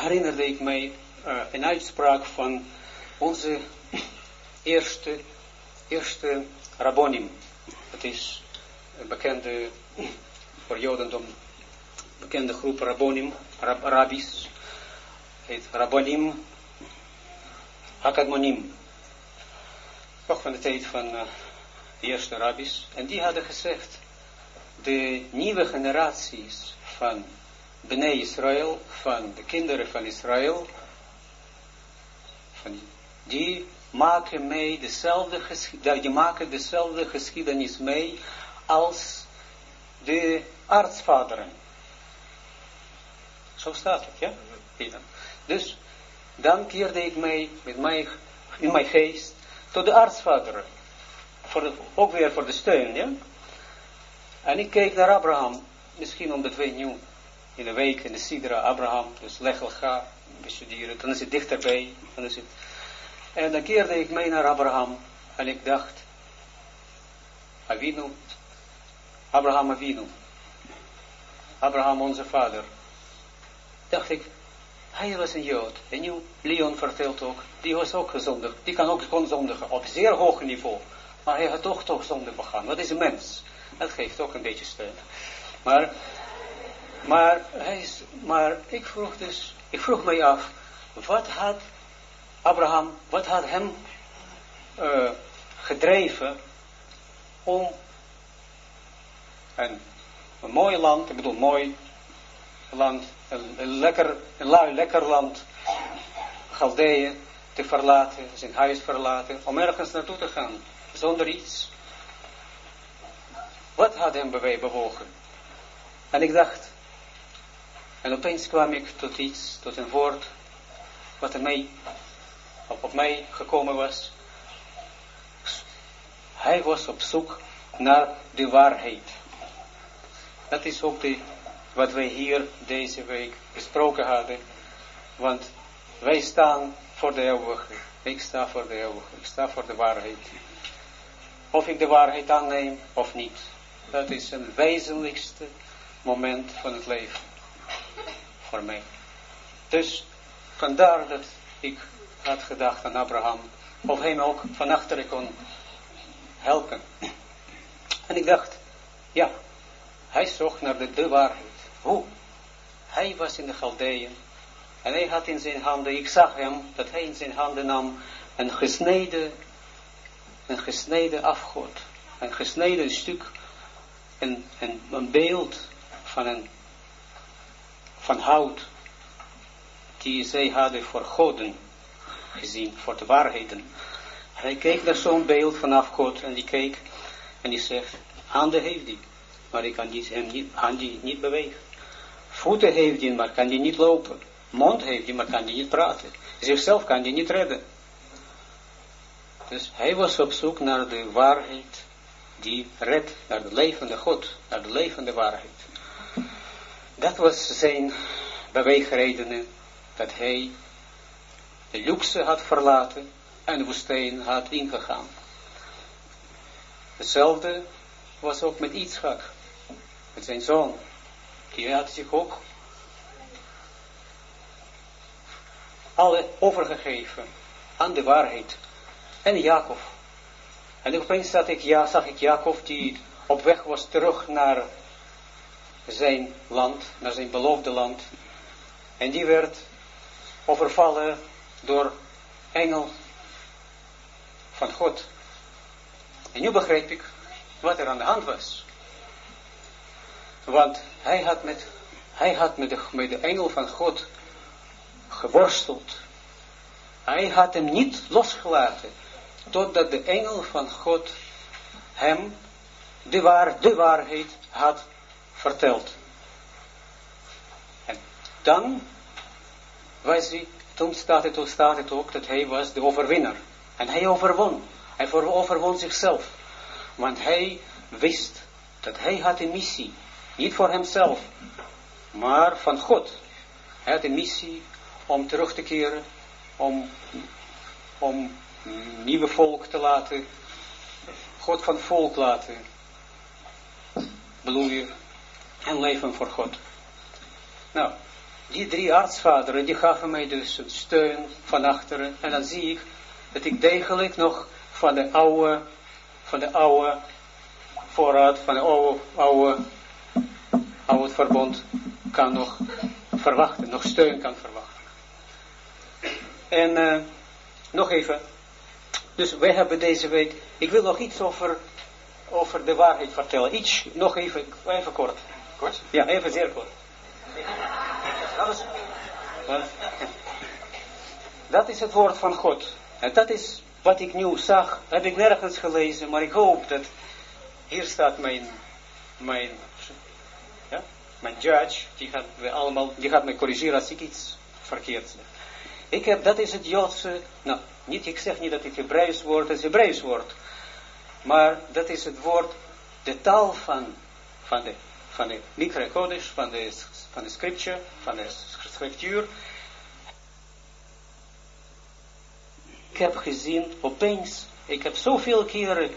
herinnerde ik mij uh, een uitspraak van onze eerste, eerste rabbonim. Het is een bekende, voor Jodendom, bekende groep rabbonim, rab, rabbis. heet rabbonim Hakadmonim. Nog van de tijd van uh, de eerste rabbis. En die hadden gezegd, de nieuwe generaties van Bnei Israël, van de kinderen van Israël, van die maken mee dezelfde, dezelfde geschiedenis mee als de artsvaderen. Zo staat het, ja? Dus, dan keerde ik mij met mij, in mijn geest tot de artsvaderen. Voor ook weer voor de steun, ja? En ik keek naar Abraham, misschien omdat wij nu in de week in de Sidra, Abraham, dus Lechel ga bestuderen, dan is het dichterbij, dan is het... En dan keerde ik mee naar Abraham en ik dacht, Avinu, Abraham Avinu, Abraham onze vader, dacht ik, hij was een Jood. En nu, Leon vertelt ook, die was ook gezondig. Die kan ook zondigen op zeer hoog niveau. Maar hij had toch toch zonde begaan. Wat is een mens? Dat geeft ook een beetje steun. Maar, maar, hij is, maar ik vroeg dus, ik vroeg mij af, wat had Abraham, wat had hem uh, gedreven om een, een mooi land, ik bedoel mooi land, een, een lekker, een lui, lekker land, Galdeeën te verlaten, zijn huis verlaten, om ergens naartoe te gaan, zonder iets. Wat had hem bewogen? En ik dacht, en opeens kwam ik tot iets, tot een woord, wat er mij, op, op mij gekomen was. Hij was op zoek naar de waarheid. Dat is ook de, wat wij hier deze week besproken hadden. Want wij staan voor de eeuwige. Ik sta voor de eeuwige. Ik sta voor de waarheid. Of ik de waarheid aanneem of niet. Dat is een wezenlijkste moment van het leven. Voor mij. Dus vandaar dat ik had gedacht aan Abraham. Of hem ook van achteren kon helpen. En ik dacht, ja, hij zocht naar de, de waarheid. Hoe? Hij was in de Galdeeën. En hij had in zijn handen, ik zag hem, dat hij in zijn handen nam een gesneden, een gesneden afgod. Een gesneden stuk een, een beeld van, een, van hout, die zij hadden voor goden gezien, voor de waarheden. En hij keek naar zo'n beeld vanaf God en die keek en die zegt, handen heeft hij, maar ik kan die, hem niet, handen niet bewegen. Voeten heeft hij, maar kan hij niet lopen. Mond heeft hij, maar kan hij niet praten. Zichzelf kan hij niet redden. Dus hij was op zoek naar de waarheid die redt naar de levende God, naar de levende waarheid. Dat was zijn beweegredenen, dat hij de luxe had verlaten en de woestijn had ingegaan. Hetzelfde was ook met Yitzchak, met zijn zoon. Die had zich ook alle overgegeven aan de waarheid. En Jacob. En opeens zag ik, ja, zag ik Jacob die op weg was terug naar zijn land, naar zijn beloofde land. En die werd overvallen door engel van God. En nu begreep ik wat er aan de hand was. Want hij had met, hij had met, de, met de engel van God geworsteld. Hij had hem niet losgelaten totdat de engel van God hem de, waar, de waarheid had verteld. En dan was hij, toen staat het, staat het ook dat hij was de overwinnaar. En hij overwon. Hij overwon zichzelf. Want hij wist dat hij had een missie. Niet voor hemzelf, maar van God. Hij had een missie om terug te keren, om, om nieuwe volk te laten, God van volk laten bloeien en leven voor God. Nou, die drie artsvaderen, die gaven mij dus een steun van achteren. En dan zie ik dat ik degelijk nog van de oude, van de oude voorraad, van de oude, oude, oude verbond kan nog verwachten, nog steun kan verwachten. En uh, nog even, dus wij hebben deze week, ik wil nog iets over, over de waarheid vertellen. Iets, nog even, even kort. Kort? Ja, even zeer kort. Dat is, dat is het woord van God. En dat is wat ik nu zag, heb ik nergens gelezen, maar ik hoop dat hier staat mijn, mijn, ja, mijn judge, die gaat, we allemaal, die gaat mij corrigeren als ik iets verkeerd zeg. Ik heb, dat is het Joodse, nou, niet, ik zeg niet dat het Hebreeuws woord is, Hebreeuws woord. Maar dat is het woord, de taal van, van de, van de Mikra Kodesh, van de, van de scripture, van de scriptuur. Ik heb gezien, opeens, ik heb zoveel keren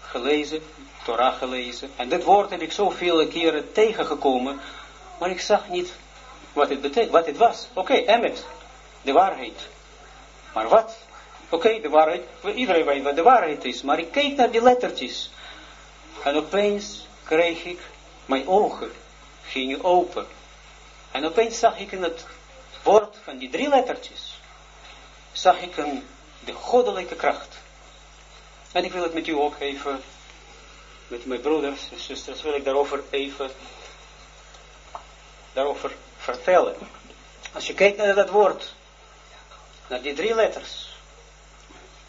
gelezen, Torah gelezen, en dit woord heb ik zoveel keren tegengekomen, maar ik zag niet wat het, wat het was. Oké, okay, Emmet, de waarheid. Maar wat? Oké, de waarheid, iedereen weet wat de waarheid is, maar ik keek naar die lettertjes. En opeens kreeg ik, mijn ogen gingen open. En opeens zag ik in het woord van die drie lettertjes, zag ik een, de goddelijke kracht. En ik wil het met u ook even, met mijn broeders en zusters, wil ik daarover even, daarover vertellen. Als je kijkt naar dat woord, naar die drie letters,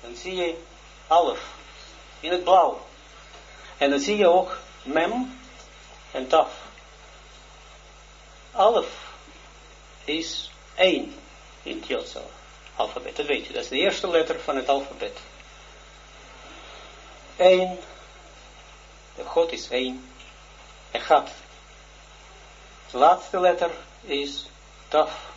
dan zie je alf in het blauw. En dan zie je ook mem en taf. Alf is één in het Joodse alfabet, dat weet je. Dat is de eerste letter van het alfabet. Eén, de God is één, gaat. De laatste letter is taf.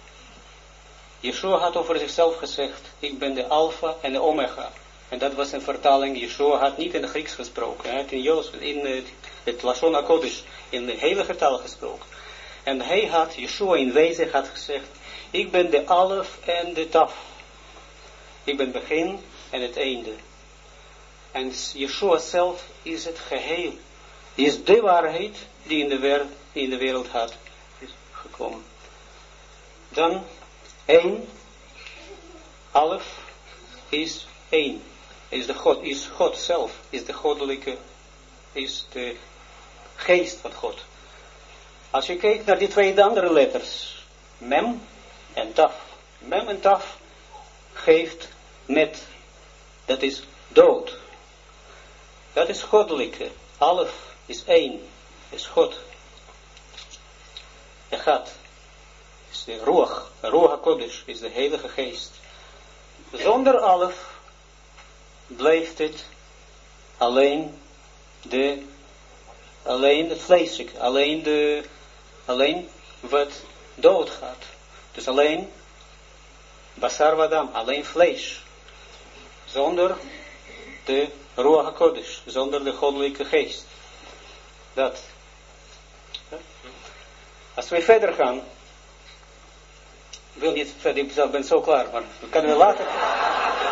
Yeshua had over zichzelf gezegd, ik ben de alfa en de omega. En dat was een vertaling, Yeshua had niet in het Grieks gesproken, hij had in, Joos, in het, het Lashon HaKodesh, in de hele taal gesproken. En hij had, Yeshua in wezen had gezegd, ik ben de alf en de taf. Ik ben begin en het einde. En Yeshua zelf is het geheel. Is de waarheid die in de, wereld, in de wereld had gekomen. Dan één, half, is één. Is, de God, is God zelf, is de goddelijke, is de geest van God. Als je kijkt naar die twee andere letters, mem en taf. Mem en taf geeft met, dat is dood. Dat is goddelijke. Alf is één, is God. En gaat is de Ruach, Ruach Kodesh, is de Heilige Geest. Zonder alf blijft het alleen de, alleen het vleeselijk, alleen de, alleen wat doodgaat. Dus alleen basar vadam, alleen vlees. Zonder de Ruach Kodesh, zonder de goddelijke geest. Dat. Als wij verder gaan, wil niet verder, ik ben zo klaar, maar we kunnen later.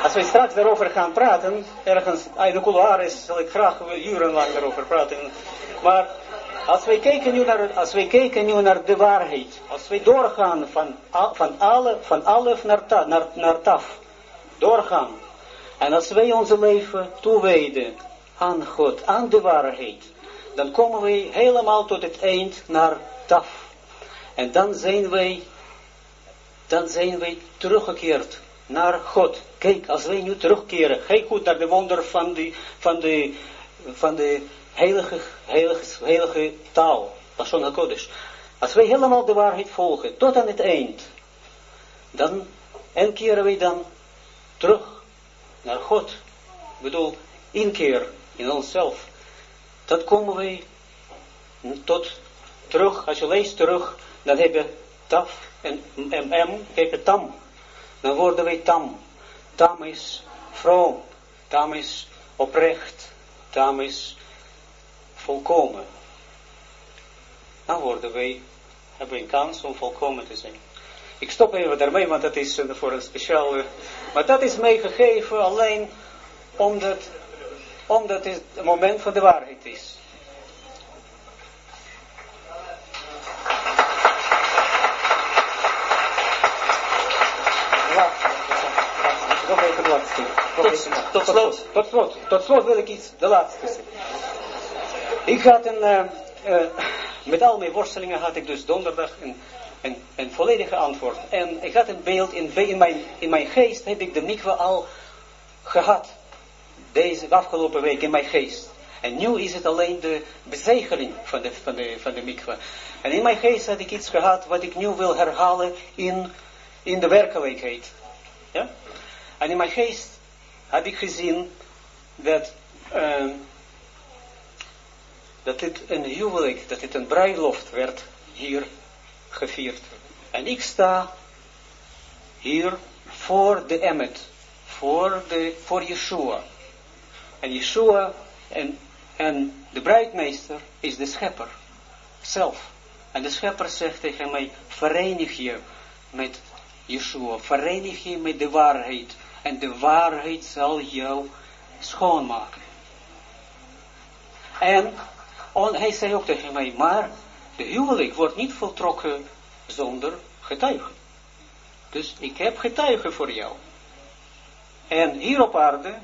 Als wij straks daarover gaan praten, ergens in de couloirs, zal ik graag urenlang daarover praten. Maar als wij kijken nu naar, als wij kijken nu naar de waarheid, als wij doorgaan van, van, alle, van alef naar, naar, naar taf, doorgaan, en als wij onze leven toewijden aan God, aan de waarheid, dan komen wij helemaal tot het eind naar taf. En dan zijn wij dan zijn wij teruggekeerd naar God. Kijk, als wij nu terugkeren, kijk goed naar de wonder van de, van de, van de heilige, heilige, heilige taal, Lashon HaKodesh. Als wij helemaal de waarheid volgen, tot aan het eind, dan, en keren wij dan terug naar God. Ik bedoel, inkeer in onszelf. Dat komen wij tot terug, als je leest terug, dan heb je taf en M, kijk tam. Dan worden wij tam. Tam is vroom. Tam is oprecht. Tam is volkomen. Dan worden wij hebben we een kans om volkomen te zijn. Ik stop even daarmee, want dat is voor een speciale... Maar dat is meegegeven alleen omdat, omdat het het moment van de waarheid is. Tot, tot, slot. Tot slot. Tot slot wil ik iets, de laatste. Ik had een, uh, uh, met al mijn worstelingen had ik dus donderdag een, een, een volledige antwoord. En ik had een beeld, in, in, mijn, in mijn geest heb ik de mikwe al gehad. Deze afgelopen week in mijn geest. En nu is het alleen de bezegeling van de, van de, van de mikwe. En in mijn geest had ik iets gehad wat ik nu wil herhalen in, in de werkelijkheid. Ja? En in mijn geest heb ik gezien dat, uh, dat dit een huwelijk, dat dit een bruiloft werd hier gevierd. En ik sta hier voor de Emmet, voor, de, voor Yeshua. En Yeshua en, en de bruidmeester is de schepper zelf. En de schepper zegt tegen mij, verenig je met Yeshua, verenig je met de waarheid en de waarheid zal jou schoonmaken. En hij zei ook tegen mij, maar de huwelijk wordt niet voltrokken zonder getuigen. Dus ik heb getuigen voor jou. En hier op aarde,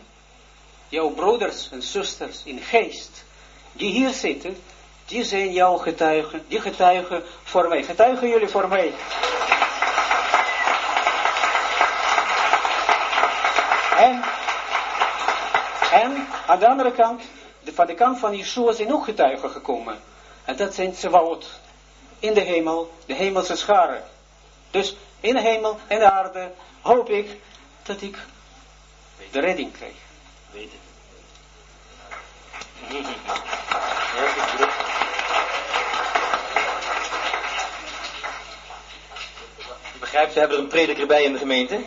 jouw broeders en zusters in geest, die hier zitten, die zijn jouw getuigen, die getuigen voor mij. Getuigen jullie voor mij. En, en aan de andere kant, de, van de kant van Yeshua zijn ook getuigen gekomen. En dat zijn Tsewaot. In de hemel, de hemelse scharen. Dus in de hemel en de aarde hoop ik dat ik de redding krijg. Weet het. Je we hebben er een prediker bij in de gemeente.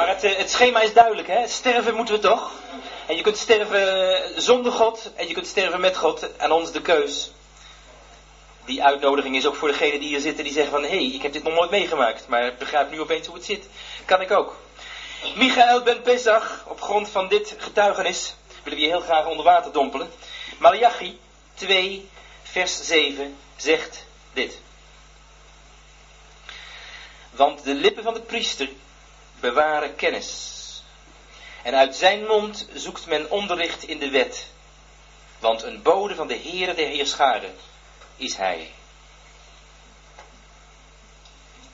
Maar het, eh, het schema is duidelijk, hè? Sterven moeten we toch? En je kunt sterven zonder God en je kunt sterven met God. Aan ons de keus. Die uitnodiging is ook voor degenen die hier zitten die zeggen van... Hé, hey, ik heb dit nog nooit meegemaakt, maar ik begrijp nu opeens hoe het zit. Kan ik ook. Michael ben Pesach, op grond van dit getuigenis... willen we je heel graag onder water dompelen. Malachi 2, vers 7 zegt dit. Want de lippen van de priester bewaren kennis. En uit zijn mond zoekt men onderricht in de wet. Want een bode van de Heere der Heerscharen is hij.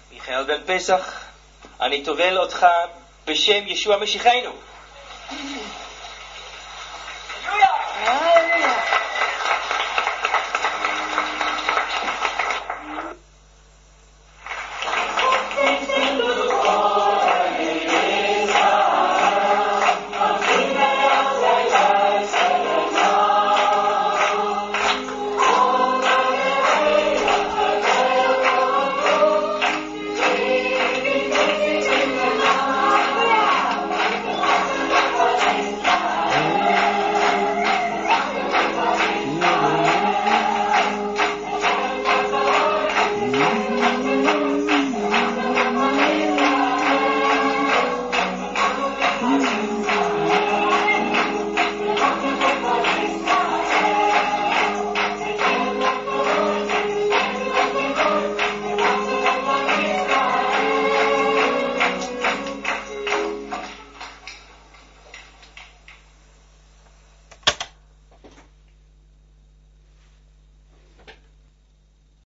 Michael ben Pesach, Anitovel Otcha, Beshem Yeshua Meshichenu.